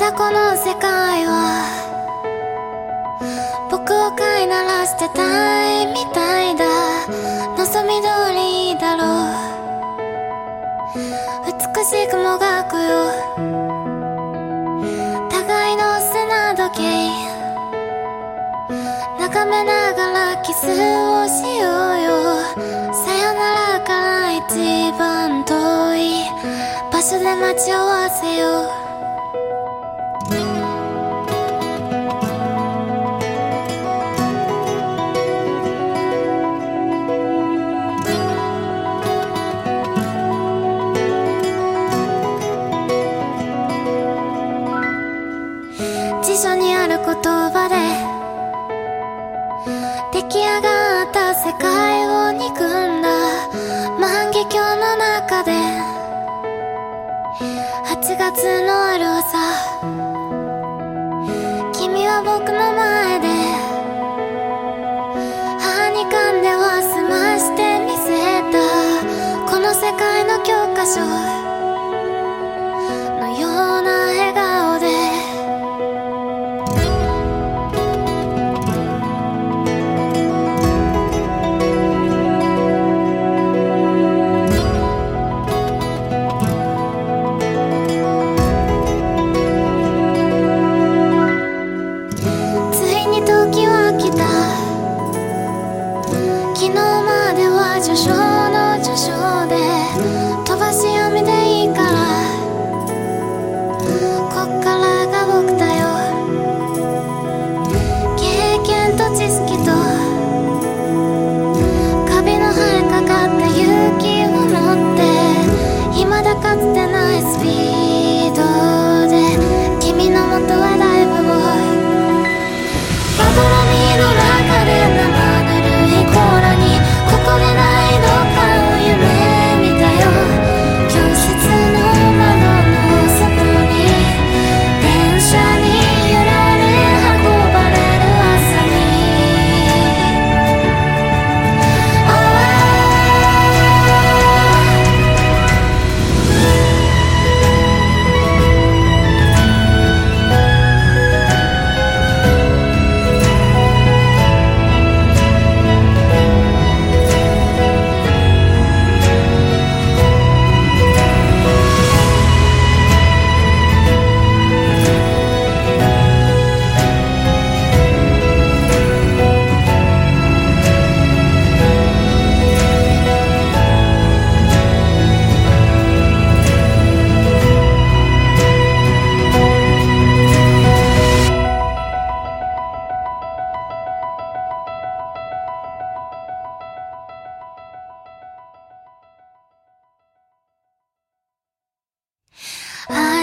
だこの世界は僕を飼いならしてたいみたいだ。望み通りだろう。美しくもがくよ。互いの砂時計。眺めながらキスをしようよ。さよならから一番遠い場所で待ち合わせよう。8月のある朝君は僕の前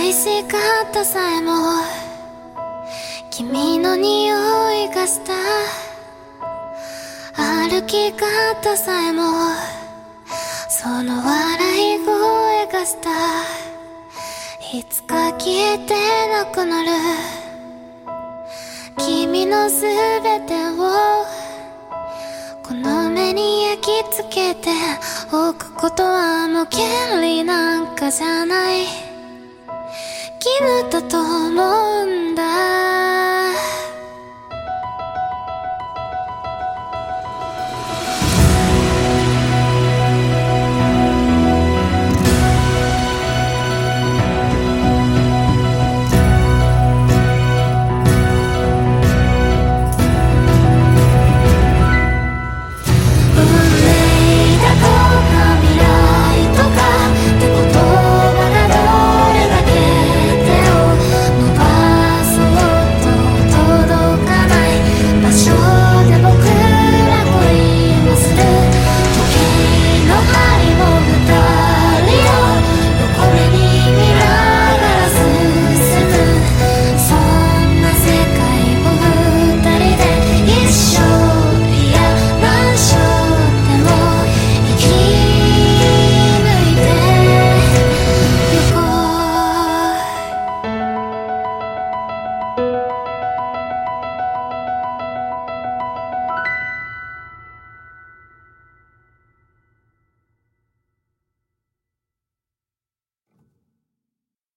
愛し方さえも君の匂いがした。歩き方さえもその笑い声がした。いつか消えてなくなる。君のすべてをこの目に焼き付けておくことはもう権利なんかじゃない。決めと思うんだ